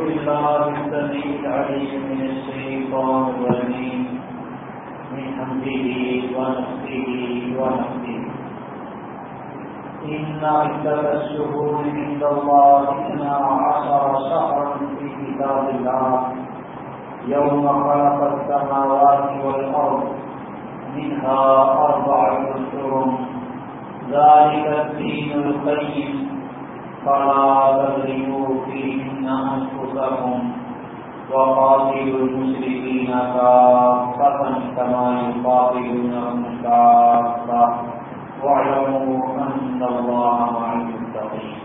بالله السميع العليم من الشيطان الرجيم من حمده ونفسه ونفسه إن عدة الشهور عند الله اثنا عشر شهرا في كتاب الله يوم خلق السماوات والأرض منها أربعة ذلك الدين القيم فلا تظلموا فيهن أنفسكم وقاتلوا المشركين كافة كما يقاتلونكم كافة واعلموا أن الله مع المتقين.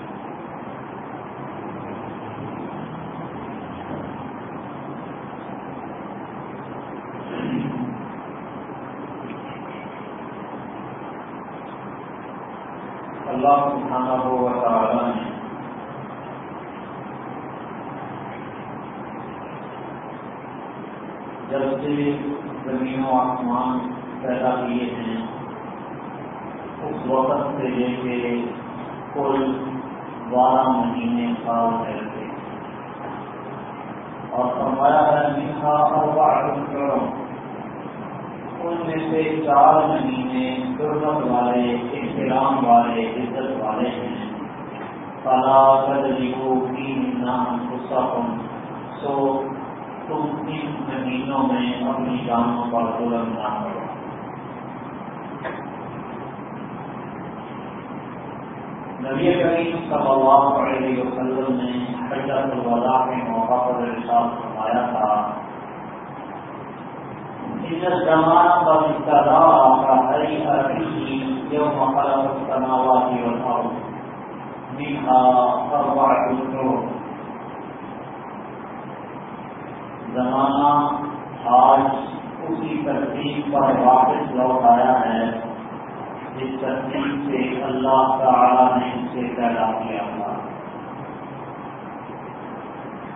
اللہ سبحانہ و تعالی نے جب سے زمین و آسمان پیدا کیے ہیں۔ اس وقت سے لے کے کل بارہ مہینے سال پھیلتے اور فرمایا ہے میٹھا اور ان میں سے چار مہینے حرمت والے، احترام والے، عزت والے ہیں۔ فلا تجربو کی نام غصہ سو تم ان زمینوں میں اپنی جانوں پر ظلم نہ کرو۔ نبی کریم صلی اللہ علیہ وسلم نے حجت الوضا کے موقع پر ارشاد فرمایا تھا، ان الزمان والابتداء كهيئته يوم خلق السماوات والارض منها اربعه شهور زمانہ آج اسی ترتیب پر واپس لوٹ آیا ہے، جس ترتیب سے اللہ تعالی نے اسے پیدا کیا تھا۔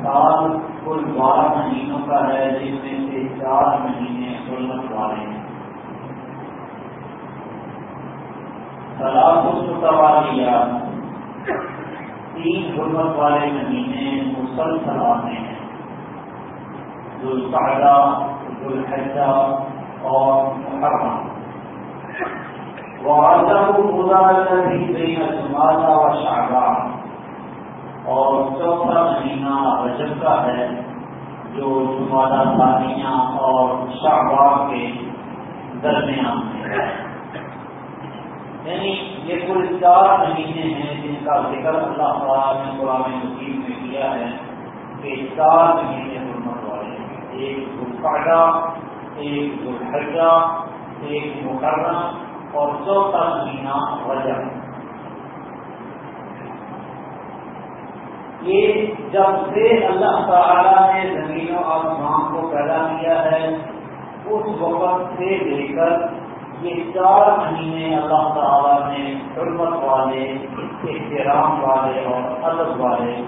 سال کل بارہ مہینوں کا ہے جن میں سے چار مہینے سلمت والے ہیں۔ سلاد سوالیہ تین حرمت والے مہینے مسلسل آتے ہیں۔ ذوالقعدہ ذوالحجہ اور محرم۔ خدا الذي بين اور چوتھا مہینہ رجب کا ہے، جو جمادہ ثانیہ اور شعبان کے درمیان ہے۔ یعنی یہ کل چار مہینے ہیں جن کا ذکر اللہ تعالیٰ نے قرآن مجید میں کیا ہے کہ چار مہینے ایک ذوالقعدہ، ایک ذوالحجہ، ایک محرم اور چوتھا مہینہ رجب۔ یہ جب سے اللہ تعالی نے زمین و آسمان کو پیدا کیا ہے، اس وقت سے لے کر یہ چار مہینے اللہ تعالی نے حرمت والے، احترام والے اور ادب والے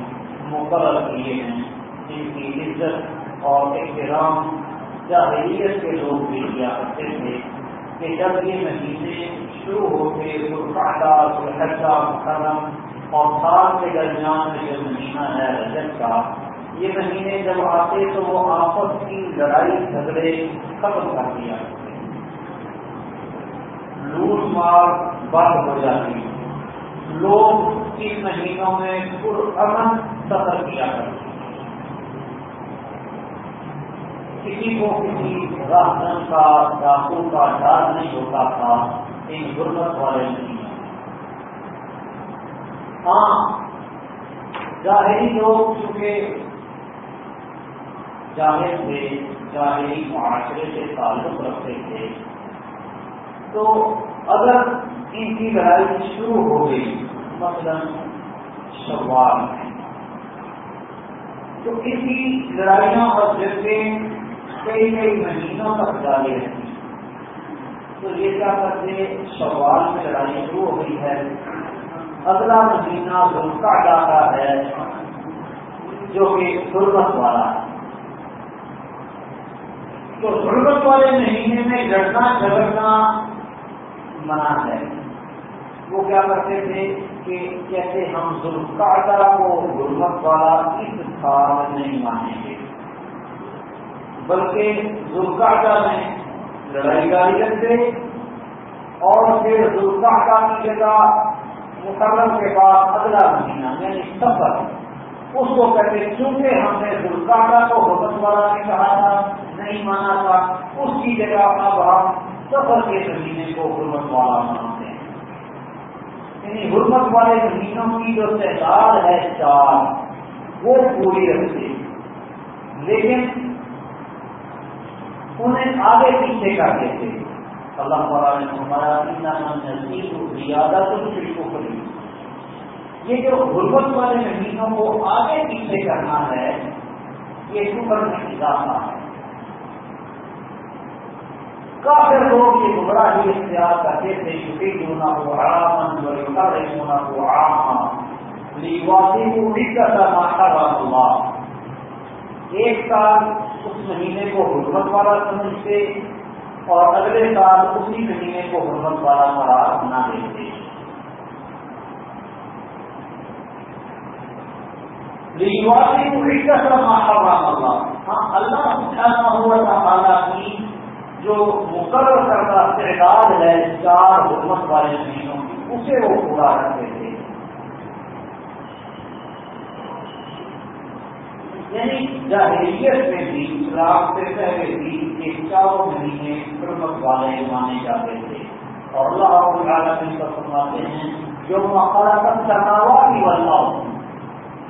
مقرر کیے ہیں۔ جن کی عزت اور احترام جاہلیت کے لوگ بھی کیا کرتے تھے کہ جب یہ مہینے شروع ہوتے القعدہ، الحجہ، محرم اور سال کے درمیان میں جو مہینہ ہے، رجب کا، یہ مہینے جب آتے تو وہ آپس کی لڑائی، جھگڑے ختم کر دیا لوٹ مار بند ہو جاتی لوگ ان مہینوں میں پرامن سفر کیا کرتے کسی کو کسی راہن کا ڈاکو کا ڈر نہیں ہوتا تھا، ان غربت والے مہینے ہاں ظاہری لوگ چونکہ ظاہر تھے ظاہری معاشرے سے تعلق رکھتے تھے، تو اگر ان کی لڑائی شروع ہو گئی، مثلا شوال میں، تو اسی لڑائیاں اور جنگیں کئی کئی مہینوں تک جاری رہتی تو یہ کیا کرتے شوال میں لڑائی شروع ہو گئی ہے۔ اگلا مہینہ کا جاتا ہے، جو کہ غربت والا ہے۔ تو غربت والے مہینے میں لڑنا، جھگڑنا منع ہے۔ وہ کیا کرتے تھے کہ جیسے ہم ذوالقعدہ کو غربت والا اس سال نہیں مانیں گے۔ بلکہ ذوالقعدہ میں لڑائی گاڑی رکھتے اور پھر ذوالقعدہ کی جگہ مقرر کے بعد اگلا مہینہ یعنی سفر، اس کو کہتے چونکہ ہم نے ذوالقعدہ کو غربت والا نے کہا تھا، نہیں مانا تھا، اس کی جگہ اب ہم سفر کے مہینے کو غربت والا مانتے ہیں۔ یعنی حرمت والے مہینوں کی جو تعداد ہے چار، وہ پوری رکھتے لیکن انہیں آگے پیچھے کر دیتے اللہ تعالیٰ نے ہمارا نزدیک زیادہ تو کو کری یہ جو غربت والے مہینوں کو آگے پیچھے کرنا ہے، یہ شکر میں اضافہ ہے۔ کافی لوگ یہ گمرا ہی اختیار کرتے تھے چھٹی ہونا ہو آرام ہونا ہو آرام لیواسی کو بھی کرتا ماشاء اللہ ایک سال اس مہینے کو حرمت والا سمجھتے اور اگلے سال اسی مہینے کو حرمت والا قرار نہ دیتے۔ کو اللہ ہاں اللہ سبحانہ ہوا تعالیٰ کی جو مقرر کرتا تعداد ہے، چار حکومت والے مہینوں کی، اسے وہ پورا کرتے یعنی جاہریت میں بھی اسلام سے پہلے بھی یہ چاروں مہینے حکومت والے مانے جاتے تھے۔ اور اللہ العالمین کا فرماتے ہیں جو مقرر چناوا بھی بننا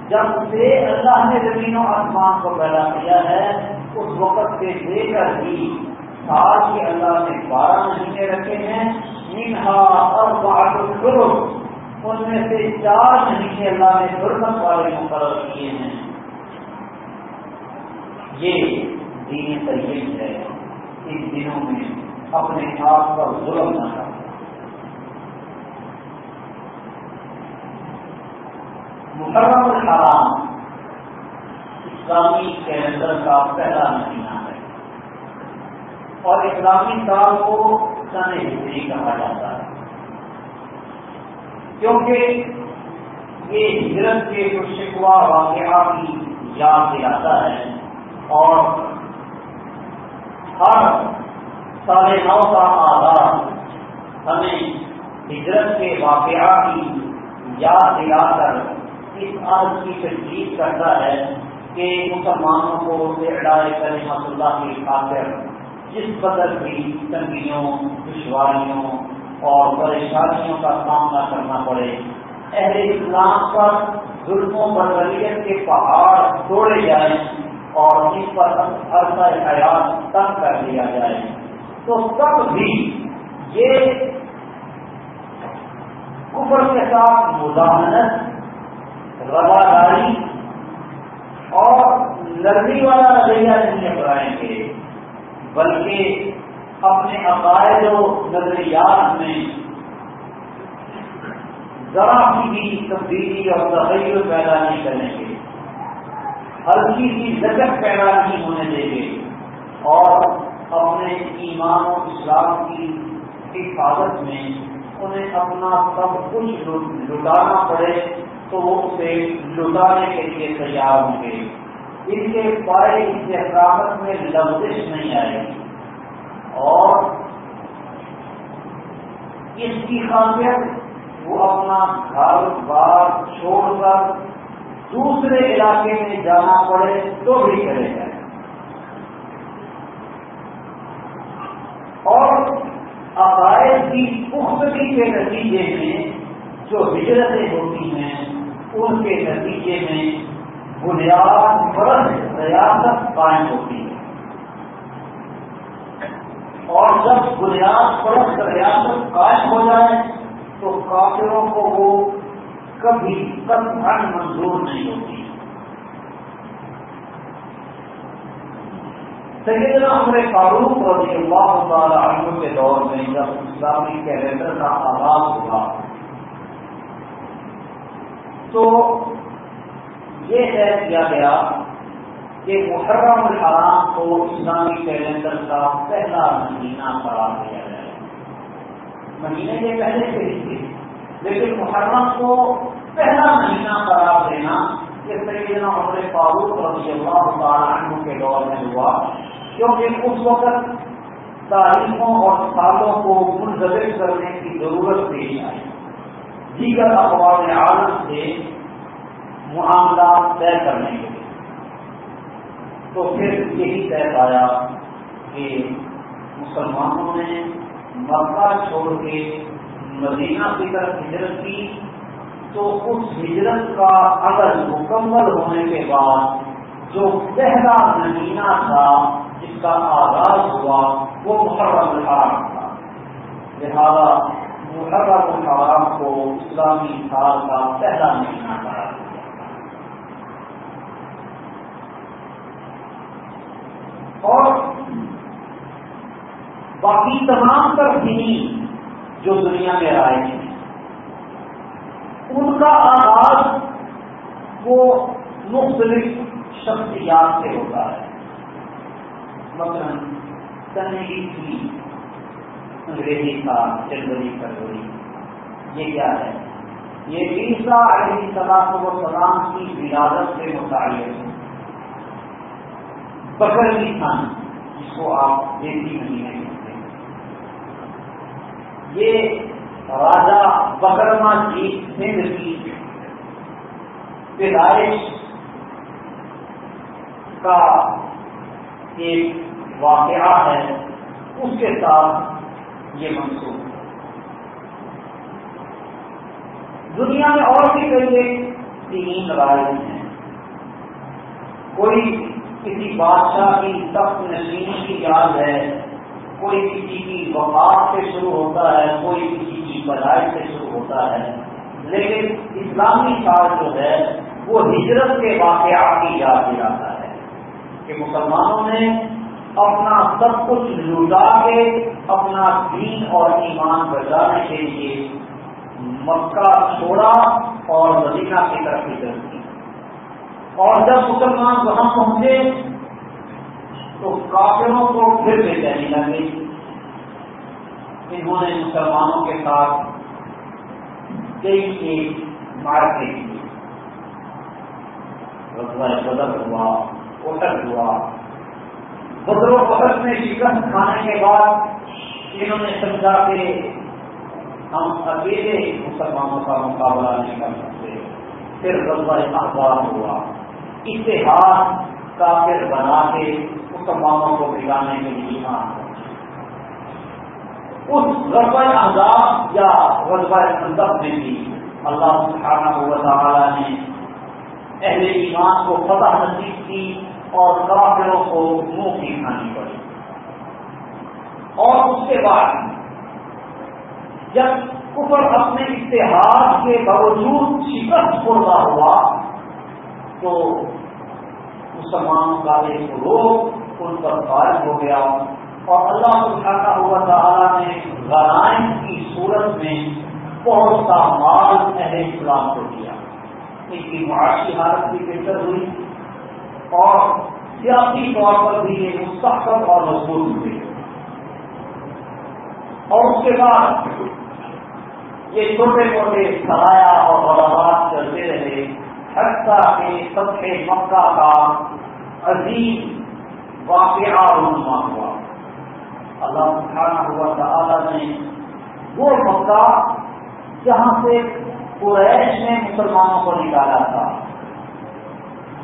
جب سے اللہ نے زمین و آسمان کو پیدا کیا ہے، اس وقت سے لے کر ہی سال کے اللہ نے بارہ مہینے رکھے ہیں۔ انہا اور بہادر ان میں سے چار مہینے اللہ نے حرمت والے مقرر کیے ہیں۔ یہ دین طریق ہے ان دنوں میں اپنے آپ پر ظلم نہ کرنا محرم الحرام اسلامی کیلنڈر کا پہلا مہینہ ہے۔ اور اسلامی سال کو سن ہجری کہا جاتا ہے۔ کیونکہ یہ ہجرت کے کچھ شکوا واقعہ کی یاد دلاتا ہے۔ اور ہر ساڑھے نو کا آدھار ہمیں ہجرت کے واقعہ کی یاد دلا کر اس عرض کی تجدید کرتا ہے کہ مسلمانوں کو اڈائے کرے اللہ کی خاطر جس قدر بھی تنگیوں، دشواریوں اور پریشانیوں کا سامنا کرنا پڑے، اہل اسلام پر ظلموں بربریت کے پہاڑ توڑے جائیں۔ اور ان پر عرصہ حیات تنگ کر دیا جائے۔ تو تب بھی یہ کفر کے ساتھ مزاحمت رواداری اور لڑنی والا رویہ نہیں اپنائیں گے، بلکہ اپنے عقائد و نظریات میں ذرا بھی تبدیلی اور تغیر پیدا نہیں کریں گے۔ ہلکی سی لچک پیدا نہیں ہونے دیں گے۔ اور اپنے ایمان و اسلام کی حفاظت میں انہیں اپنا سب کچھ لٹانا پڑے تو وہ اسے لٹانے کے لیے تیار ہوں گے۔ ان کے پائے استحکامت میں لفزش نہیں آئے۔ گی اور اس کی خاصیت وہ اپنا گھر بار چھوڑ کر دوسرے علاقے میں جانا پڑے تو بھی کرے گا اور عقائد کی پختگی کے نتیجے میں جو ہجرتیں ہوتی ہیں، ان کے نتیجے میں بنیاد پرست ریاست قائم ہوتی ہے۔ اور جب بنیاد پرست ریاست قائم ہو جائے تو کافروں کو وہ کبھی کب منظور نہیں ہوتی۔ سیدنا عمر فاروق رضی اللہ تعالی عنہ کے دور میں جب اسلامی کیلنڈر کا آغاز ہوا، تو یہ طے کیا گیا کہ محرم الحرام کو اسلامی کیلنڈر کا پہلا مہینہ قرار دیا جائے۔ مہینے کے پہلے سے ہی لیکن محرم کو پہلا مہینہ قرار دینا اس طریقے سے عمر فاروق رضی اللہ تعالیٰ عنہ کے دور میں ہوا، کیونکہ اس وقت تاریخوں اور سالوں کو منظر کرنے کی ضرورت پیش آئی۔ دیگر اخبار عالم سے معاملات طے کرنے کے لیے۔ تو پھر یہی طے پایا کہ مسلمانوں نے مکہ چھوڑ کے مدینہ کی طرف ہجرت کی، تو اس ہجرت کا اگر مکمل ہونے کے بعد جو پہلا مہینہ تھا جس کا آغاز ہوا، وہ محرم الحرام تھا۔ لہذا محرم الحرام کو اسلامی سال کا پہلا مہینہ قرار دیا اور باقی تمام تر دینی جو دنیا میں آئے ہیں۔ ان کا آغاز وہ مختلف شخصیات سے ہوتا ہے۔ مثلاً تنگی کی انگریزی کا جنوری فروری یہ کیا ہے؟ یہ عیسا علیہ صلاح و سلام کی ولادت سے متعلق بکرلی تھان جس کو آپ دیسی مہینے ہیں۔ یہ راجا بکرما جی سندھ کی پیدائش کا ایک واقعہ ہے، اس کے ساتھ یہ منسوخ۔ دنیا میں اور بھی کئی تین رائے ہیں۔ کوئی کسی بادشاہ کی تخت نشینی کی یاد ہے کوئی کسی کی وفات سے شروع ہوتا ہے، کوئی کسی کی بدائی سے شروع ہوتا ہے۔ لیکن اسلامی سال جو ہے، وہ ہجرت کے واقعات کی یاد دلاتا ہے کہ مسلمانوں نے اپنا سب کچھ لوٹا کے اپنا دین اور ایمان بچانے کے لیے مکہ چھوڑا اور مدینہ کی طرف ہجرت کی۔ اور جب مسلمان وہاں پہنچے تو کافروں کو پھر بے چینی لگے انہوں نے مسلمانوں کے ساتھ کئی ایک مارکے کی۔ بدل ہوا اٹھک ہوا۔ بدر و فخر میں شکست کھانے کے بعد انہوں نے سمجھا کہ ہم اکیلے مسلمانوں کا مقابلہ نہیں کر سکتے۔ پھر غزوہ احباب ہوا۔ اتحاد کافر بنا کے مسلمانوں کو بگانے کے لیے ایمان اس غزوہ احزاب یا غزوہ اندب میں بھی اللہ سبحانہ ہوا تعالیٰ نے اہل ایمان کو فتح نصیب کی اور کافروں کو منہ کی کھانی پڑی۔ اور اس کے بعد جب کفر اپنے اتحاد کے باوجود شکست خوردہ ہوا تو مسلمانوں کا ایک روگ ان پر فارغ ہو گیا۔ اور اللہ سبحانہ ہوا تعالیٰ نے غرائم کی صورت میں بہت سا مال اہل اسلام کو دیا۔ ان کی معاشی حالت بھی بہتر ہوئی۔ اور سیاسی طور پر بھی یہ مستقبل اور مضبوط ہوئی۔ اور اس کے بعد یہ چھوٹے موٹے سرایا اور غلامات چلتے رہے۔ حتیٰ کے سب مکہ کا عظیم واقعہ رونما ہوا۔ اللہ سبحانہ ہوا تعالیٰ نے وہ مکہ جہاں سے قریش نے مسلمانوں کو نکالا تھا۔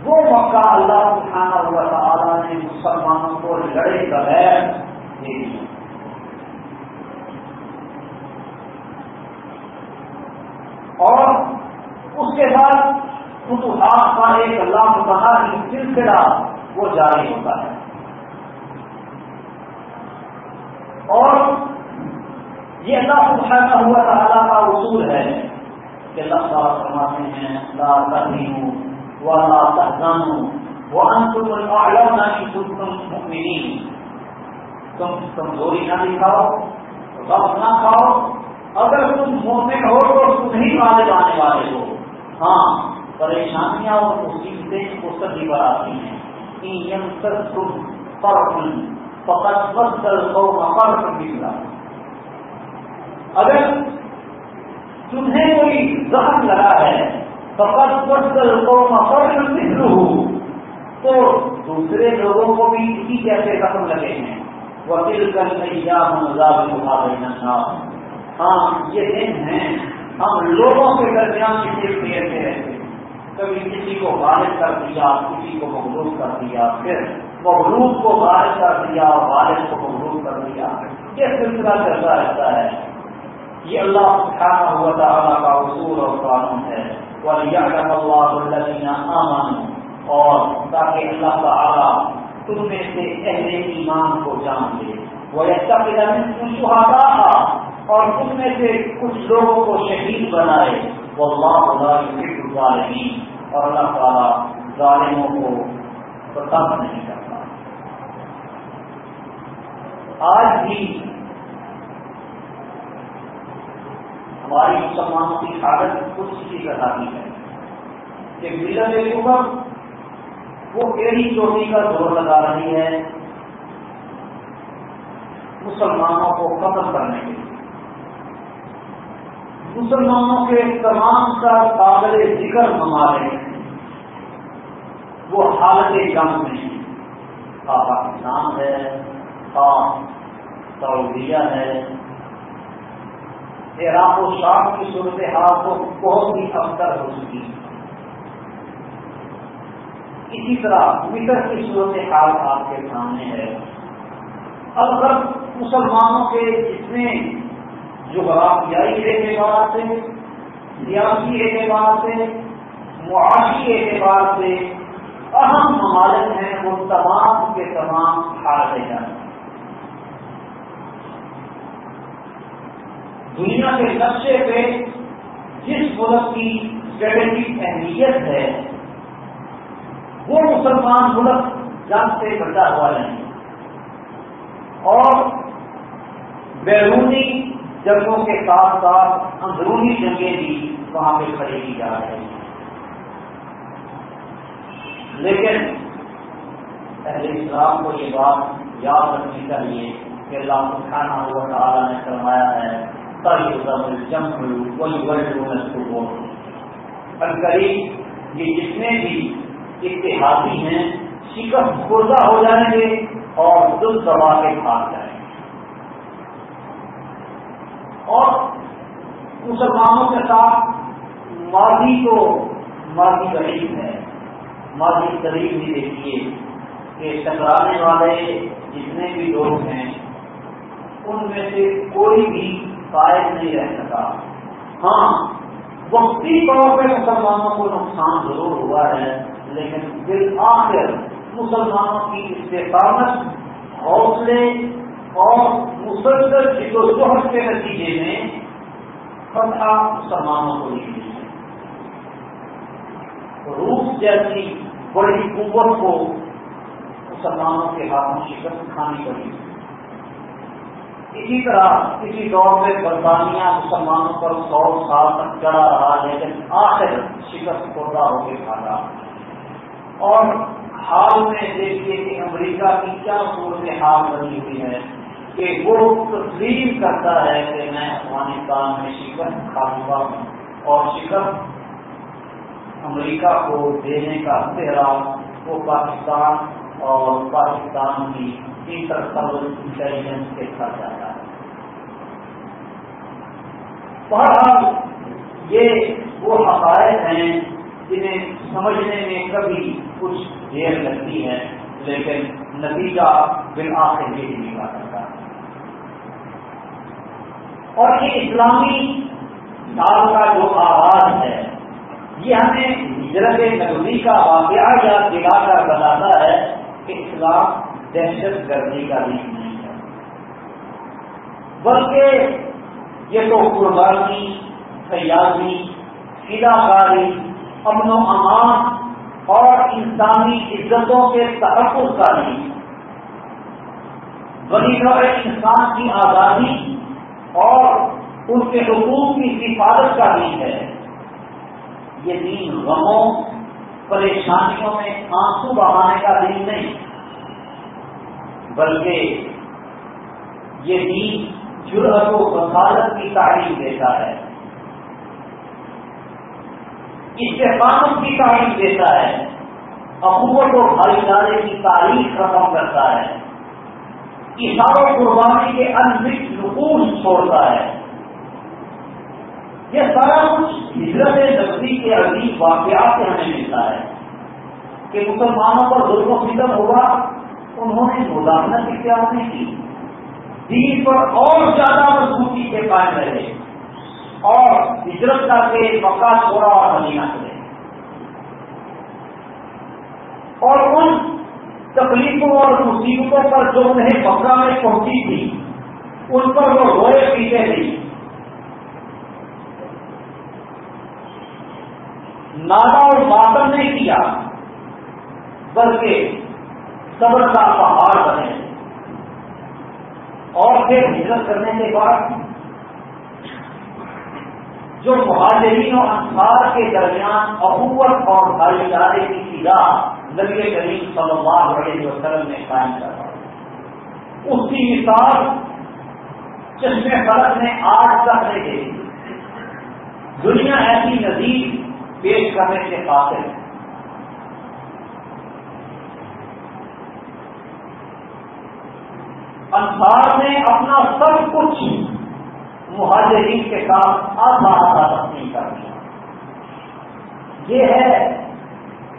وہ مکہ اللہ سبحانہ ہوا تعالیٰ نے مسلمانوں کو لڑے بغیر دے دیا۔ اور اس کے بعد فتوحات کا ایک اللہ مبارہ کی سلسلہ وہ جاری ہوتا ہے۔ اور یہ اللہ سبحانہ ہوا تعالیٰ کا اصول ہے کہ اللہ تعالیٰ فرماتے ہیں، لا تہینوا ولا تحزنوا وانتم الاعلون ان كنتم مؤمنين۔ تم کمزوری نہ دکھاؤ غم نہ کھاؤ۔ اگر تم مومن ہو تو تم ہی مالک آنے والے ہو۔ ہاں پریشانیاں اور مصیبتیں اس سبھی پر آتی ہیں۔ تم فرق فقط مت کر سو فرق اگر تمہیں کوئی زخم لگا ہے فقط فصل ہوں تو دوسرے لوگوں کو بھی اسی جیسے رقم لگے ہیں۔ وکیل کر ہاں یہ دن ہیں۔ ہم لوگوں کے درمیان اسے پھیرتے رہتے کبھی کسی کو غالب کر دیا، کسی کو مغلوب کر دیا، پھر مغلوب کو غالب کر دیا اور غالب کو مغلوب کر دیا۔ یہ سلسلہ چلتا رہتا ہے۔ یہ اللہ سبحانہ ہوا تعالیٰ کا اصول اور قانون ہے۔ وَلِيَعْلَمَ اللَّهُ الَّذِينَ آمَنُوا۔ اور تاکہ اللہ تعالیٰ تم میں سے اہل ایمان کو جان لے۔ وہ ایسا شہادا اور تم میں سے کچھ لوگوں کو شہید بنائے۔ وہ اللہ ظالمین اور اللہ تعالیٰ ظالموں کو پسند نہیں کرتا۔ آج بھی ہماری مسلمانوں کی حالت کچھ کی بتاتی ہے کہ ملت حکومت وہ ایڑی چوٹی کا زور لگا رہی ہے مسلمانوں کو ختم کرنے کے لیے۔ مسلمانوں کے تمام کا قابل ذکر ممالک وہ حالت جنگ میں پاکستان ہے۔ ہاں، سعودیہ ہے۔ عراق و شام کی صورتحال تو بہت ہی افسر ہو چکی۔ اسی طرح مصر کی صورت حال آپ کے سامنے ہے۔ اب اگر مسلمانوں کے جتنے جغرافیائی اعتبار سے، سیاسی اعتبار سے، معاشی اعتبار سے اہم ممالک ہیں وہ تمام کے تمام حالت جائیں دنیا کے نقشے پہ جس ملک کی اسٹریٹجک اہمیت ہے، وہ مسلمان ملک جنگ سے بچا ہوا نہیں۔ اور بیرونی جنگوں کے ساتھ ساتھ اندرونی جنگیں بھی وہاں پہ کھڑی کی جا رہی ہیں۔ لیکن پہلے اسلام کو یہ بات یاد رکھنی چاہیے کہ اللہ سبحانہ ہوا تعالیٰ نے فرمایا ہے جنگ کوئی بڑے قریب یہ جتنے بھی اتحادی ہیں شکست خوردہ ہو جائیں گے اور دل دبا کے کھاگ جائیں گے. اور مسلمانوں کے ساتھ ماضی کو ماضی غریب ہے. ماضی قریب بھی دیکھیے کہ ٹکرانے والے جتنے بھی لوگ ہیں، ان میں سے کوئی بھی قائد نہیں رہ سکا ہاں وقتی طور پہ مسلمانوں کو نقصان ضرور ہوا ہے، لیکن بالآخر مسلمانوں کی استقامت، حوصلے اور مسلسل جہد کے نتیجے میں فتح مسلمانوں کو ملی۔ روس جیسی بڑی قوت کو مسلمانوں کے ہاتھوں شکست کھانی پڑی۔ اسی طرح کسی دور میں برطانیہ مسلمانوں پر سو سال تک چڑھا رہا لیکن آخر شکست خوردہ ہو کے کھانا اور حال میں دیکھیے کہ امریکہ کی کیا صورت حال بنی ہوئی ہے کہ وہ تسلیم کرتا ہے کہ میں افغانستان میں شکست کھاؤں گا اور شکست امریکہ کو دینے کا چہرہ وہ پاکستان اور پاکستان کی انٹر انٹیلیجنس کے ساتھ جاتا ہے۔ بہرحال یہ وہ حقائق ہیں جنہیں سمجھنے میں کبھی کچھ دیر لگتی ہے، لیکن نتیجہ بالآخر یہ نکلا کرتا ہے اور یہ اسلامی سال کا جو آواز ہے، یہ ہمیں ہجرت نقدی کا واقعہ یا دلا کر بتاتا ہے کہ اسلام دہشت گردی کا بھی نہیں ہے۔ بلکہ یہ تو قربانی سیاسی فضا کاری امن و امان اور انسانی عزتوں کے تحفظ کا نہیں۔ بنی نوع انسان کی آزادی اور ان کے حقوق کی حفاظت کا دین ہے۔ یہ دین غموں، پریشانیوں میں آنسو بہانے کا دین نہیں، بلکہ یہ دین جرت و وسالت کی تعلیم دیتا ہے۔ استحکامت کی تعریف دیتا ہے۔ اخوت و بھائی چارے کی تاریخ ختم کرتا ہے۔ اشار و قربانی کے انمٹ نقوش چھوڑتا ہے۔ یہ سارا کچھ ہجرت نقصی کے عظیم واقعات سے ہمیں ملتا ہے کہ مسلمانوں پر ظلم و فتم ہوا، انہوں نے مداخلت اختیار نہیں کی؟ دین پر اور زیادہ مضبوطی سے قائم رہے۔ اور ہجرت کر کے مکہ چھوڑا اور مدینہ کرے اور ان تکلیفوں اور مصیبتوں پر جو انہیں مکہ میں پہنچی تھی، ان پر وہ روئے پیتے تھے۔ نادا اور ماتم نہیں کیا، بلکہ صبر کا پہاڑ بنے۔ پھر ہجرت کرنے کے بعد جو مہاجرین اور انصار کے درمیان احوت اور بھائی چارے کی سیدھا نبی کریم صلی اللہ علیہ وسلم نے قائم کرا اس کی مثال چشمے فرق نے آج تک نہیں دے دنیا ایسی نزیک پیش کرنے سے قاصر ہے انصار نے اپنا سب کچھ مہاجرین کے ساتھ آدھا آدھا تقسیم کر دیا۔ یہ ہے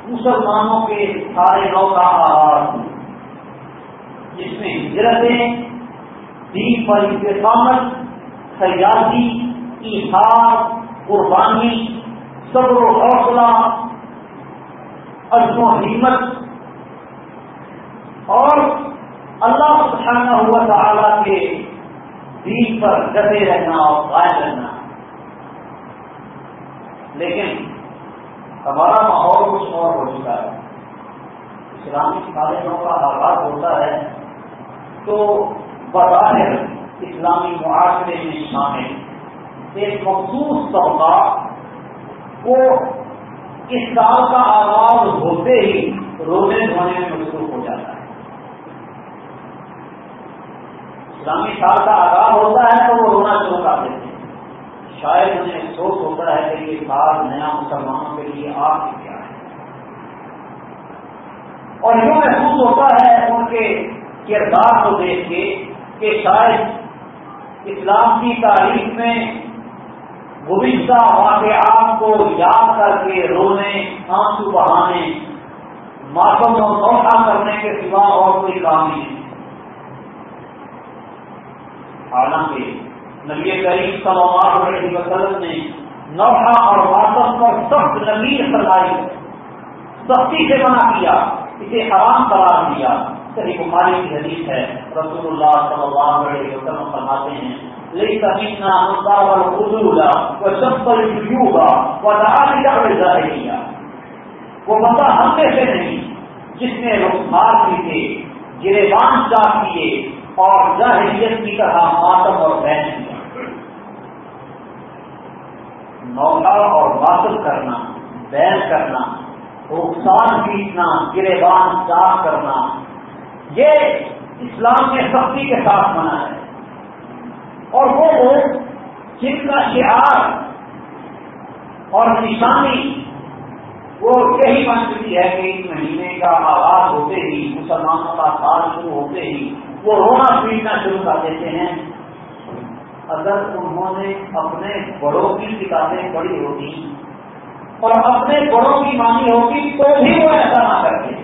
مسلمانوں کے سارے نو کا آغاز جس میں ہجرتیں، دین پر استقامت، سیاسی ایسار قربانی، صبر و حوصلہ، عزم و ہمت اور اللہ سبحانہ ہوا تعالی کے دین پر ڈٹے رہنا اور قائم رہنا۔ لیکن ہمارا ماحول کچھ اور ہو چکا ہے۔ اسلامی کالجوں کا آغاز ہوتا ہے۔ تو بظاہر اسلامی معاشرے میں شامل ایک مخصوص طبقہ وہ اس سال کا آغاز ہوتے ہی رونے دھونے میں مصروف ہو جاتا ہے۔ اسلامی سال کا آغاز ہوتا ہے تو وہ رونا شروع کر دیتے ہیں۔ شاید انہیں افسوس ہوتا ہے کہ یہ سال نیا مسلمانوں کے لیے آپ کی کیا ہے۔ اور یوں محسوس ہوتا ہے ان کے کردار کو دیکھ کے کہ شاید اسلام کی تاریخ میں گزشتہ واقعات کو یاد کر کے رونے، آنسو بہانے، ماتم و نوٹا کرنے کے سوا اور کوئی کام نہیں۔ حالانکہ نبی کریم صلی اللہ علیہ وسلم نے نوحہ اور ماتم پر سخت نبیر سلائی سختی سے منع کیا، اسے حرام قرار دیا۔ صحیح کماری کی حدیث ہے رسول اللہ صلی اللہ علیہ وسلم فرماتے ہیں ليس منا من ضرب الخذول وشق الجيوب ودعا بدعوى الجاهليه وہ بندہ ہم میں سے نہیں، جس نے رخسار کیے گریبان چاپ کیے اور جاہلیت کی طرح ماتم اور بہن کیا نوکا اور ماتم کرنا بین کرنا رخسار پیٹنا، گریبان چاپ کرنا، یہ اسلام میں سختی کے ساتھ منع ہے۔ اور وہ لوگ جن کا شعار اور نشانی، وہ یہی بن چکی ہے کہ اس مہینے کا آغاز ہوتے ہی، مسلمانوں کا سال شروع ہوتے ہی وہ رونا پیٹنا شروع کر دیتے ہیں۔ اگر انہوں نے اپنے بڑوں کی کتابیں پڑھی ہوتی اور اپنے بڑوں کی مانی ہوگی تو بھی وہ ایسا نہ کرتے۔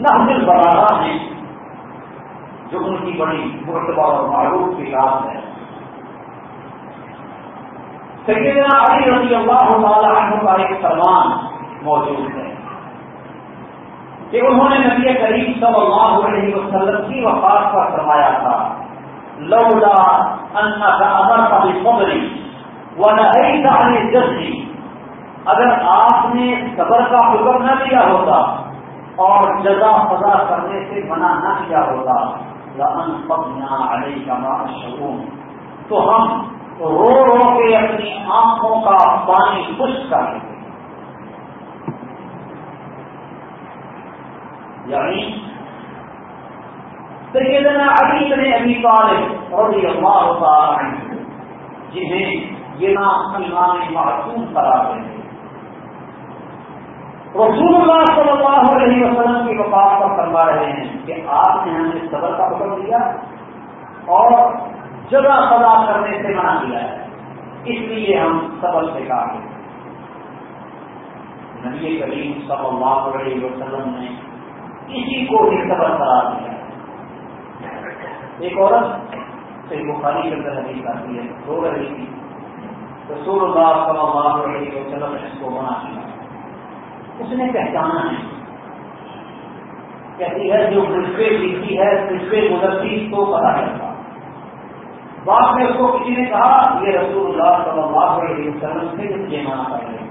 نحل براہ ہے جو ان کی بڑی مرتبہ اور معروف کتاب ہے۔ سیدنا علی رضی اللہ تعالی عنہ کا ایک سلمان موجود ہے۔ کہ انہوں نے نبی کریم صلی اللہ علیہ وسلم کی وفات پر فرمایا تھا، لولا ان کا امر کا جلدی اگر آپ نے صبر کا حکم نہ دیا ہوتا اور جزا فضا کرنے سے منع نہ کیا ہوتا لمن پگنا علی کا شگون تو ہم رو رو کے اپنی آنکھوں کا پانی خشک کر دیتے۔ یعنی سیدنا علی بن ابی طالب رضی اللہ تعالی عنہ جنہیں یہ نام ایمان معصوم قرار دیں رسول اللہ صلی اللہ علیہ وسلم کی وفات پر کروا رہے ہیں کہ آپ نے ہمیں صبر کا حکم دیا اور جگہ سدا کرنے سے منع کیا ہے۔ اس لیے ہم صبر سے کہا گے نبی کریم صلی اللہ علیہ وسلم نے اسی کو ہی صبر قرار دیا ایک عورت سے بخاری کے اندر حدیث آتی ہے رو رہی تھی رسول اللہ صلی اللہ علیہ وسلم نے اس کو بنا کیا۔ اس نے پہچانا ہے کہتی ہے، جو رشتے لکھی ہے رشتے گزرتی تو پتا چلتا بعد میں اس کو کسی نے کہا، یہ رسول اللہ صلی اللہ علیہ وسلم سے یہ منع کر رہے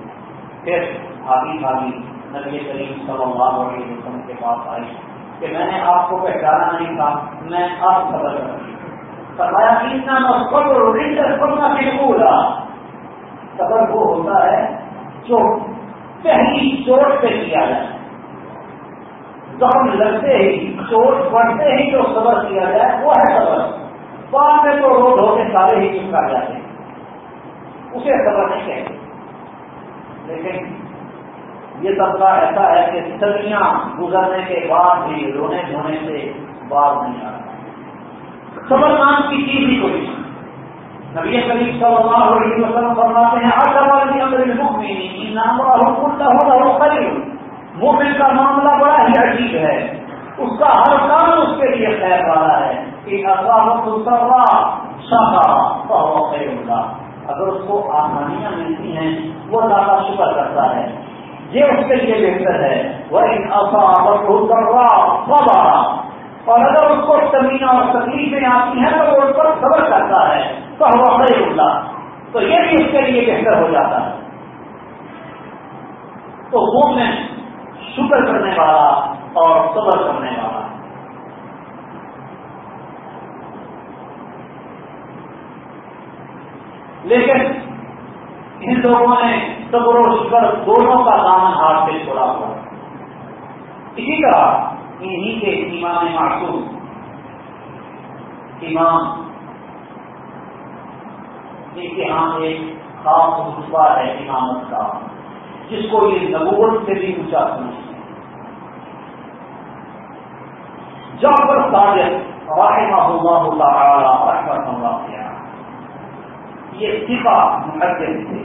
پھر آگی آگی نبی کریم صلی اللہ علیہ وسلم کے پاس آئی کہ میں نے آپ کو پہچانا نہیں تھا، میں آپ خبر کر رہی فرمایا اتنا نہ کے صبر وہ ہوتا ہے جو پہلی چوٹ پہ کیا جائے۔ زخم لگتے ہی، چوٹ بڑھتے ہی جو صبر کیا جائے، وہ ہے صبر بعد میں تو روز ہوتے سارے ہی چپ کر جاتے اسے صبر نہیں کہتے۔ لیکن یہ طبقہ ایسا ہے کہ صدیاں گزرنے کے بعد بھی رونے دھونے سے باز نہیں آتا۔ صبر نام کی چیز ہی کوئی نبی کریم صلی اللہ علیہ وسلم فرماتے ہیں آج ہمارے اندر مکمل نام مومن کا معاملہ بڑا ہی عجیب ہے۔ اس کا ہر کام اس کے لیے خیر والا ہے۔ کہ اگر اس کو آسانیاں ملتی ہیں، وہ زیادہ شکر کرتا ہے۔ یہ اس کے لیے بہتر ہے۔ وہ اور اگر اس کو زمین اور تکلیفیں آتی ہیں تو وہ اس پر صبر کرتا ہے۔ تو خیر اللہ تو یہ بھی اس کے لیے بہتر ہو جاتا ہے۔ تو وہ میں شکر کرنے والا اور صبر کرنے والا۔ لیکن ان لوگوں نے صبر و شکر دونوں کا دامن ہاتھ سے چھوڑا ہوا۔ اسی طرح انہی کے ایمان معصوم ایمان ان کے یہاں ایک خاص رتبہ ہے امامت کا، جس کو یہ نبوت سے بھی اونچا سمجھتے جعفر صادق رحمہ اللہ تعالی رحمت اللہ کیا یہ صفا محدث تھے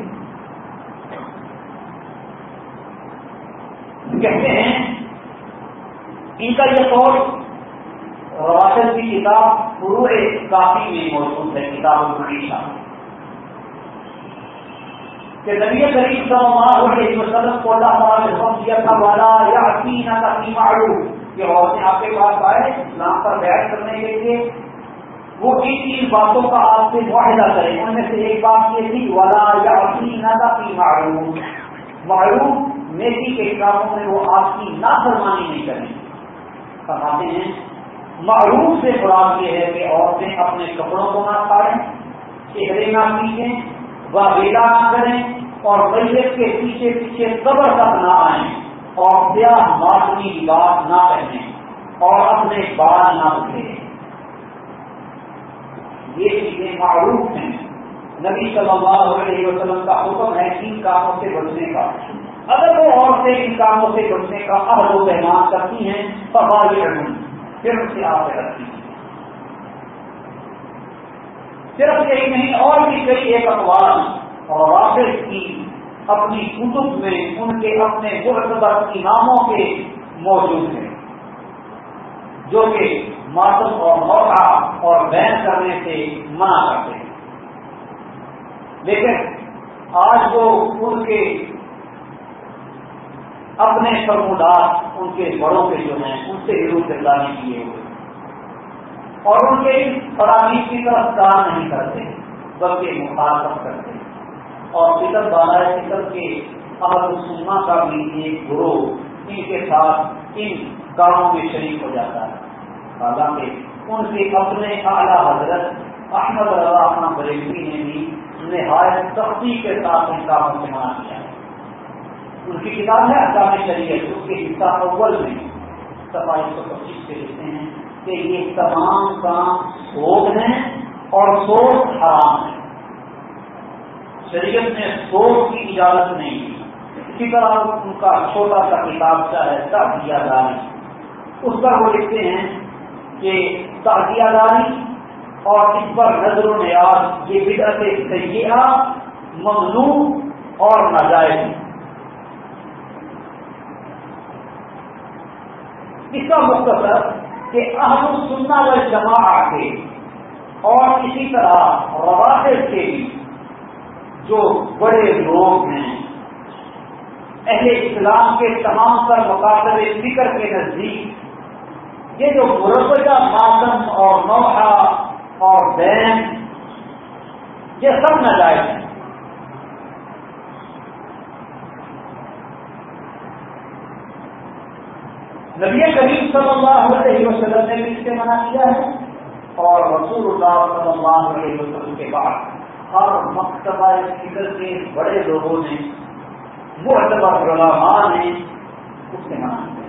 کہتے ہیں، ان کا یہ قول رواشن کی کتاب فروع کافی میں موجود ہے، کتاب المعیشہ کہ نبی کریم صلی اللہ علیہ وسلم کو اللہ تعالیٰ نے حکم دیا تھا والا یا عقینہ کا معروف۔ کہ عورتیں آپ کے پاس آئے اسلام پر بیٹھ کرنے کے لیے۔ وہ تین تین باتوں کا آپ سے معاہدہ کریں۔ ان میں سے ایک بات یہ تھی والا یا کی معروف۔ معروف نیکی کے کاموں میں وہ آپ کی نافرمانی نہیں کریں۔ فرماتے ہیں، معروف سے مراد یہ ہے کہ عورتیں اپنے کپڑوں کو نہ پھاڑیں، چہرے نہ پیچھیں وہ ویلا نہ کریں اور میت کے پیچھے پیچھے قبر تک نہ آئیں اور سیاہ معاشی بات نہ پہنے اور اپنے بال نہ اٹھے یہ چیزیں معروف ہیں۔ نبی صلی اللہ علیہ وسلم کا حکم ہے ان کاموں سے بچنے کا۔ اگر وہ عورتیں ان کاموں سے بچنے کا عہد و پیمان کرتی ہیں پھر ان سے آپ رکھتی ہیں۔ صرف یہی نہیں، اور بھی کئی ایک اخبار اور واپس کی اپنی کتب میں ان کے اپنے معتبر اماموں کے موجود ہیں۔ جو کہ ماتم اور موقع اور بین کرنے سے منع کرتے ہیں۔ لیکن آج وہ ان کے اپنے فرمودات ان کے بڑوں کے جو ہیں، ان سے ضرور کردانی کیے ہوئے۔ اور ان کے فراہمی کی طرف کام نہیں کرتے، بلکہ مخالفت کرتے ہیں۔ اور فکر بالا فکر کے اہل سنما کا بھی ایک گروہ ان کے ساتھ ان کاموں میں شریک ہو جاتا ہے۔ حالانکہ ان کے اپنے اعلیٰ حضرت احمد رضا بریلوی نے بھی نہایت سختی کے ساتھ ان کاموں سے کیا۔ ہے ان کی کتاب ہے احکام شریعت، اس کے حصہ اول میں صفائی سو پچیس سے لکھتے ہیں کہ یہ تمام کام سوگ ہیں اور سوگ حرام ہے شریعت نے سوچ کی اجازت نہیں کی اسی طرح ان کا چھوٹا سا کتاب چاہے تعزیہ داری اس پر وہ لکھتے ہیں کہ تعزیہ داری اور اس پر نظر و نیاز یہ بدعت سیاح ممنوع اور ناجائز اس کا مختصر کہ اہم سننا و جمع کے اور اسی طرح روایت کے بھی جو بڑے لوگ ہیں، اہل اسلام کے تمام تر مقابل فکر کے نزدیک یہ جو مربجہ ماتم اور نوحہ اور دین یہ سب نجائز ہیں نبی کریم صلی اللہ علیہ وسلم نے بھی اس سے منع کیا ہے اور رسول اللہ صلی اللہ علیہ وسلم کے بعد ہر مکتبہ فکر کے بڑے لوگوں نے، معتبر علماء نے اس سے منع کیا۔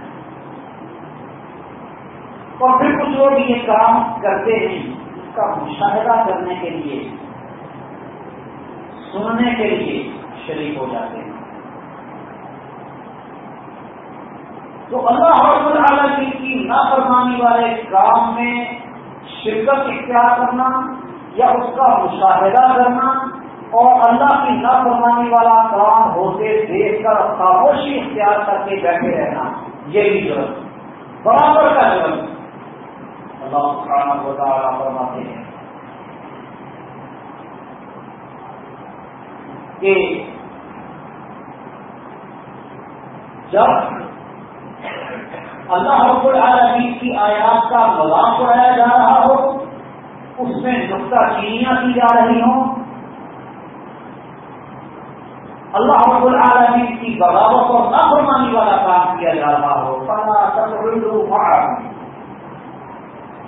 اور پھر کچھ لوگ یہ کام کرتے ہیں اس کا مشاہدہ کرنے کے لیے، سننے کے لیے شریک ہو جاتے ہیں۔ تو اللہ رب العالمین کی نافرمانی والے کام میں شرکت اختیار کرنا یا اس کا مشاہدہ کرنا اور اللہ کی نافرمانی والا کام ہوتے دیکھ کر خاموشی اختیار کر کے بیٹھے رہنا یہ بھی ضرورت برابر کا ضرورت اللہ سبحانہ و تعالیٰ فرماتے ہیں کہ جب اللہ رب العالمین کی آیات کا مذاق اڑایا جا رہا ہو، اس میں نقطہ چینیاں کی جا رہی ہوں، اللہ رب العالمین کی بغاوت اور نافرمانی والا کام کیا جا رہا ہو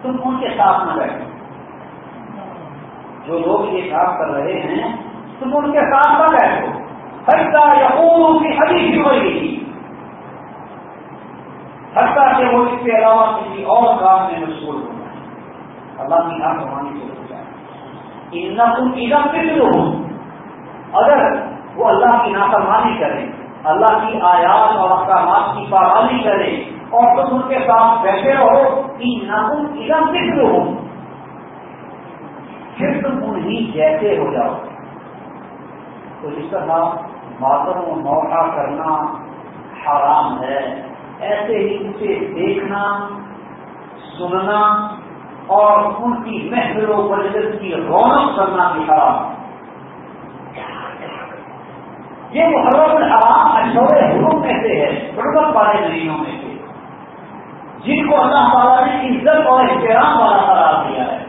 تم ان کے ساتھ نہ بیٹھو جو لوگ یہ کام کر رہے ہیں، تم ان کے ساتھ نہ بیٹھو ہر یا کی ابھی بھی ہوئی حتیٰ کہ وہ اس کے علاوہ کسی اور کام میں مشغول ہو اللہ کی نام کمانی سے ہو جائے۔ ان تم ادم فکر ہو اگر وہ اللہ کی نافرمانی کرے اللہ کی آیات اور احکامات کی پابندی کرے اور تم ان کے ساتھ بیٹھے رہو فکر ہو پھر تم انہیں جیسے ہو جاؤ. تو اس طرح ماتم و موقع کرنا حرام ہے. ایسے ہی اسے دیکھنا، سننا اور ان کی محفل و مجلس کی رونق کرنا بھی حرام. یہ محرم الحرام اشور حروف میں سے ہے، حرمت والے مہینوں میں. جن کو اللہ تعالیٰ نے عزت اور احترام والا قرار دیا ہے۔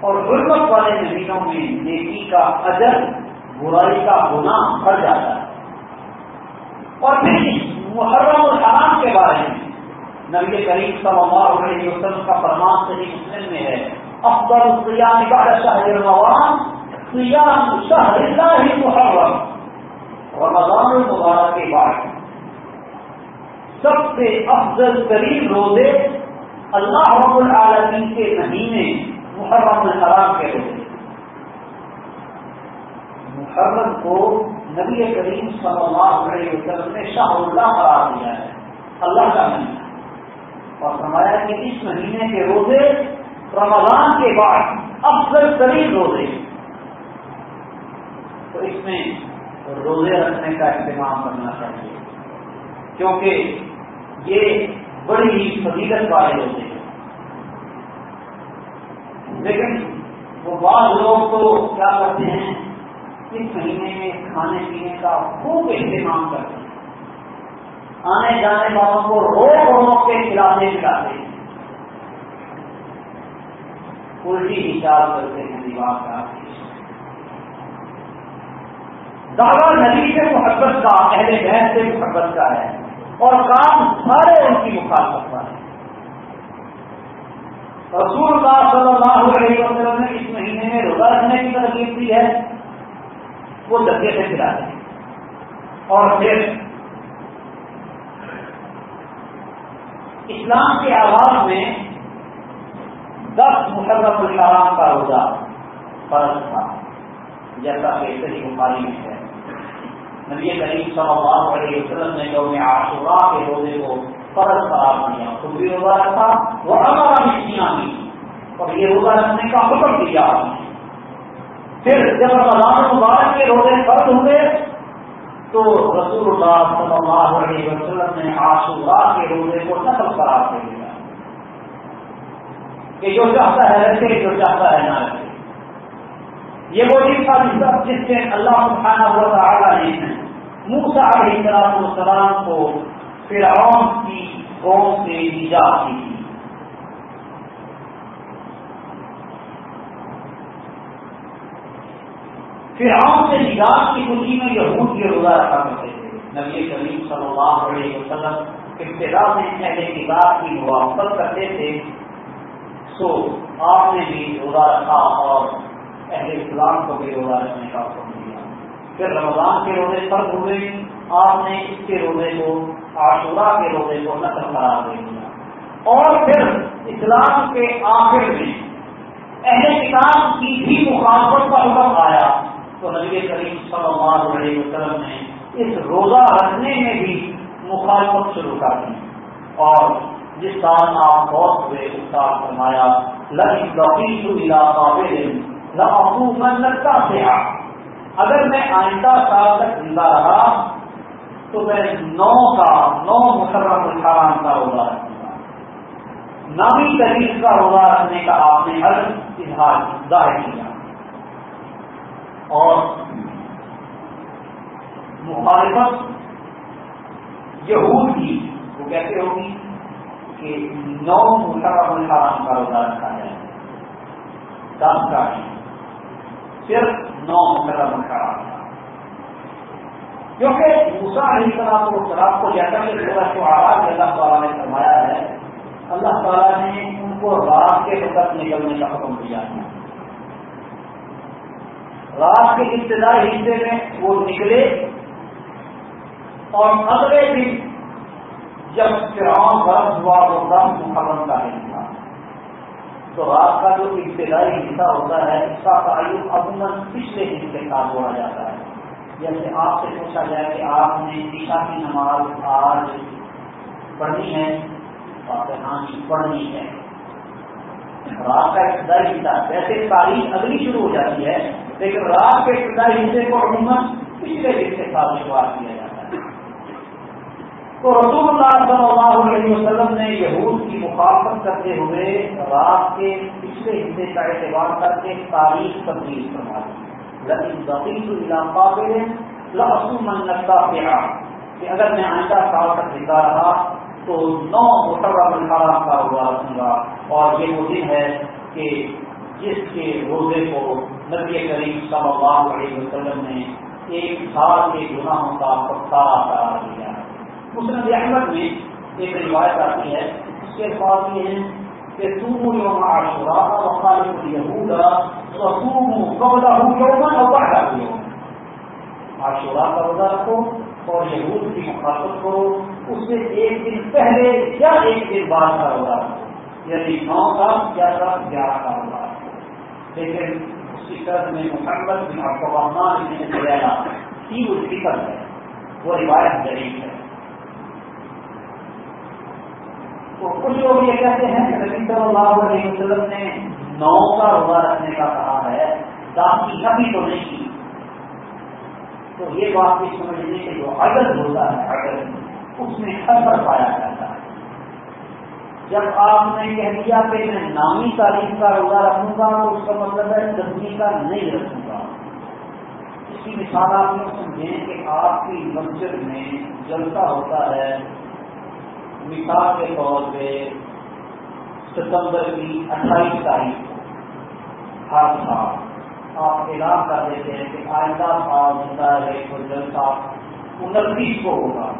اور حرمت والے مہینوں میں نیکی کا اجر، برائی کا گناہ بڑھ جاتا ہے۔ اور پھر محرم الحرام کے بارے میں نبی کریم صلی اللہ علیہ وسلم کا فرمان صحیح مسلم میں ہے۔ افضل الصیام بعد شہر رمضان، صیام شہر اللہ محرم۔ رمضان المبارک کے بعد۔ سب سے افضل ترین روزے اللہ رب العالمین کے مہینے محرم الحرام کے روزے محرم کو نبی کریم صلی اللہ علیہ وسلم نے شاہ اللہ قرار دیا ہے، اللہ کا مہینہ۔ اور فرمایا کہ اس مہینے کے روزے رمضان کے بعد افضل ترین روزے تو اس میں روزے رکھنے کا اہتمام کرنا چاہیے، کیونکہ یہ بڑی ہی فضیلت والے روزے ہیں۔ لیکن وہ بعض لوگ تو کیا کرتے ہیں؟ اس مہینے میں کھانے پینے کا خوب اہتمام کرتے ہیں۔ آنے جانے والوں کو روک روک کے کھلانے پلاتے ہیں۔ الٹی حساب کرتے ہیں دیوار کا۔ دعوی نبی سے محبت کا، اہل بہن سے محبت کا ہے۔ اور کام سارے ان کی مخالفت کا ہے۔ رسول اللہ صلی اللہ علیہ وسلم نے اس مہینے میں روزہ رکھنے کی ترکیب دی ہے۔ وہ دھکے سے کھلاتے ہیں اور پھر اسلام کے آواز میں دس محرم الحرام کا روزہ فرض تھا۔ جیسا کہ صحیح بخاری میں ہے۔ نبی کریم صلی اللہ علیہ وسلم نے یوم عاشورہ کے روزے کو فرض قرار دیا۔ خود بھی روزہ رکھا وہ ہمارا مشکیاں بھی اور یہ روزہ رکھنے کا حکم دیا۔ پھر جب رمضان مبارک کے روزے فرض ہوئے تو رسول اللہ صلی اللہ علیہ وسلم نے عاشورہ کے روزے کو نقل قرار دے دیا۔ کہ جو چاہتا ہے رکھے، جو چاہتا ہے نہ رکھے۔ یہ وہ تھا جس سے اللہ سبحانہ و تعالی نے موسا علیہ السلام السلام کو فرعون کی قوم سے نجات کی تھی۔ فرعون سے نجات کی خوشی میں یہود کے روزہ رکھا کرتے تھے۔ نبی کریم صلی اللہ علیہ وسلم ابتدا میں اہل کتاب کی محبت کرتے تھے۔ سو آپ نے بھی روزہ رکھا اور اہل اسلام کو بھی روزہ رکھنے کا حکم دیا۔ پھر رمضان کے روزے فرض ہوئے آپ نے اس کے روزے کو، عاشورہ کے روزے کو نقل قرار دے دیا۔ اور پھر اسلام کے آخر میں اہل کتاب کی بھی مخالفت کا حکم آیا۔ تو نبی کریم صلی اللہ علیہ وسلم نے اس روزہ رکھنے میں بھی مخالفت شروع کر دی۔ اور جس سال آپ بہت ہوئے اس سال فرمایا لگی علاقہ لگتا سے اگر میں آئندہ سال تک زندہ رہا، تو میں نو کا نو محرم الحرام کا روزہ رکھوں گا۔ نامی تریف کا روزہ رکھنے کا آپ نے ہر اظہار ظاہر کیا۔ اور مخالفت یہود کی، وہ کیسے ہوگی کہ نو محرم الحرام کا روزہ رکھا جائے۔ دس کا نہیں صرف نو مقرر قرار تھا۔ کیونکہ دوسرا علیہ السلام کو سلام کو جیسا کہ تھوڑا جو اللہ تعالیٰ نے فرمایا ہے، اللہ تعالیٰ نے ان کو رات کے وقت نکلنے کا حکم دیا ہے۔ رات کے ابتدائی حصے میں وہ نکلے اور اگلے دن جب فرعون برف ہوا وہ دم محرم کا دن تو رات کا جو ابتدائی حصہ ہوتا ہے، اس کا تعلق عموماً پچھلے دن کے ساتھ جوڑا جاتا ہے؟ جیسے آپ سے پوچھا جائے کہ آپ نے عشا کی نماز آج پڑھنی ہے ہاں جی پڑھنی ہے۔ رات کا ابتدائی حصہ ویسے تاریخ اگلی شروع ہو جاتی ہے، لیکن رات کے ابتدائی حصے کو عموماً پچھلے دن کے ساتھ شروعات کیا جاتا ہے۔ تو رسول اللہ صلی اللہ علیہ وسلم مخالفت کرتے ہوئے رات کے پچھلے حصے کا اعتبار کر کے تاریخ تبدیل کروا دی لیکن دقیق علاقہ پہ لسو منگتا پیا کہ اگر میں آئندہ سال تک زندہ رہا تو نو محرم الحرام کا روزہ رکھوں گا۔ اور یہ وہ دن ہے کہ جس کے روزے کو نبی کریم صلی اللہ علیہ وسلم نے ایک سال کے گناہوں کا پکارا قرار دیا۔ ہے مسلم احمد میں ایک روایت آتی ہے اس کے بعد یہ ہے کہ تم یوم عاشورا وقالت اليهود وصوموا قبله يوما او بعده يوم عاشورا کا روزہ رکھو اور یہود کی مخاطب کرو، اس سے ایک دن پہلے یا ایک دن بعد کا روزہ رکھو یعنی نو کا گیارہ گیارہ کا روزہ رکھو۔ لیکن اس کی طرف میں محمد بن عبد الرحمان بن زیادہ کی وہ فکر ہے، وہ روایت ضریف ہے۔ تو کچھ لوگ یہ کہتے ہیں کہ نبی صلی اللہ علیہ وسلم نے نو کا روزہ رکھنے کا کہا ہے دام کی کبھی تو نہیں۔ کی تو یہ بات بھی سمجھنے کے جو عدد ہوتا ہے عدد اس میں اثر پایا جاتا ہے۔ جب آپ نے کہہ دیا کہ میں نامی تعلیم کا روزہ رکھوں گا تو اس کا مطلب ہے دسویں کا نہیں رکھوں گا۔ اس کی مثال آپ یہ سمجھیں کہ آپ کی مسجد میں جلسہ ہوتا ہے مثال کے طور پہ ستمبر کی اٹھائیس تاریخ ہر سال آپ اعلان کر دیتے ہیں کہ آئندہ سال زندہ رہے تو جلسہ انتیس کو ہوگا۔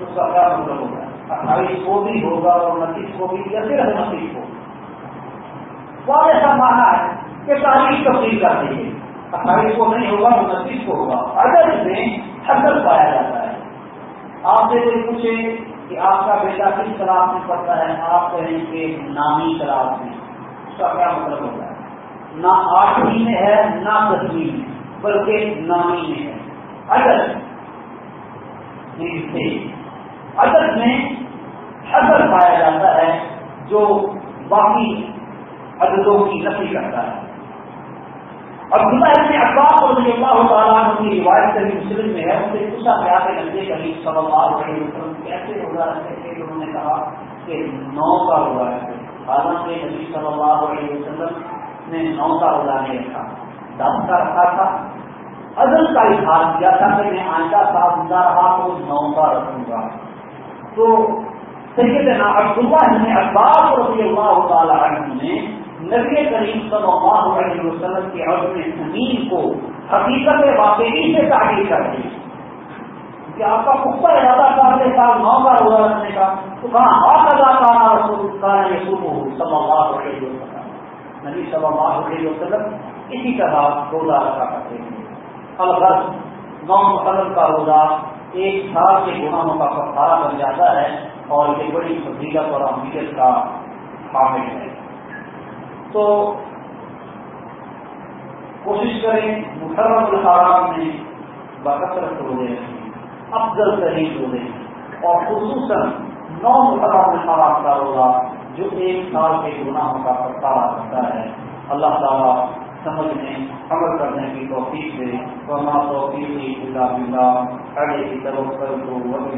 اس کا کیا مطلب ہوگا؟ اٹھائیس کو بھی ہوگا اور انتیس کو بھی یا صرف انتیس کو؟ بہت ایسا مانا ہے کہ تاریخ تبدیل کر دیجیے اٹھائیس کو نہیں ہوگا، انتیس کو ہوگا۔ اگر اس میں حسل پایا جاتا ہے آپ سے کوئی پوچھے کہ آپ کا بیٹا کس کلاس میں پڑھتا ہے؟ آپ کہیں کہ نامی کلاس میں اس کا کیا مطلب ہوتا ہے؟ نہ آٹھویں میں ہے، نہ دسویں میں، بلکہ نامی میں ہے۔ عدد عدد میں حضر پایا جاتا ہے جو باقی عددوں کی نفی کرتا ہے۔ اور خدا ابن عباس رضی اللہ تعالیٰ عنہ کی روایت کبھی مسلم میں ہے ان سے پوچھا کیا کہ نبی کریم صلی اللہ علیہ وسلم کیسے روزہ رکھتے تھے کہ انہوں نے کہا کہ نو کا روزہ رکھتے حالانکہ نبی صلی اللہ علیہ وسلم نے نو کا روزہ نہیں رکھا، دس کا رکھا تھا۔ عدل کا اظہار کیا تھا کہ میں آئندہ سال زندہ رہا تو نو کا رکھوں گا۔ تو سیدنا عبداللہ ابن عباس رضی اللہ تعالیٰ عنہ نے نبی کریم صلی اللہ علیہ وسلم کے عزم زمین کو حقیقت واقعی سے تعریف کر دی کہ آپ کا پختہ ارادہ کرتے سال نو کا روزہ رکھنے کا، تو کہاں ہاتھ ادا کرنا رسول اللہ یسوع صلی اللہ علیہ وسلم۔ نبی صلی اللہ علیہ وسلم اسی طرح روزہ رکھا کرتے ہیں۔ الغرض نو مسلم کا روزہ ایک سال کے گناہوں کا پتھارا بن جاتا ہے اور یہ بڑی فضیلت اور اہمیت کا حامل ہے۔ تو کوشش کریں محرم الحرام میں بکثرت روزے رکھیں، افضل ترین روزے اور خصوصاً نو محرم الحرام کا روزہ جو ایک سال کے گناہوں کا پتارا رکھتا ہے۔ اللہ تعالیٰ سمجھنے عمل کرنے کی توفیق دے۔ ورنہ توفیق اللہ بلا اڑے کی طرف کر دو وقت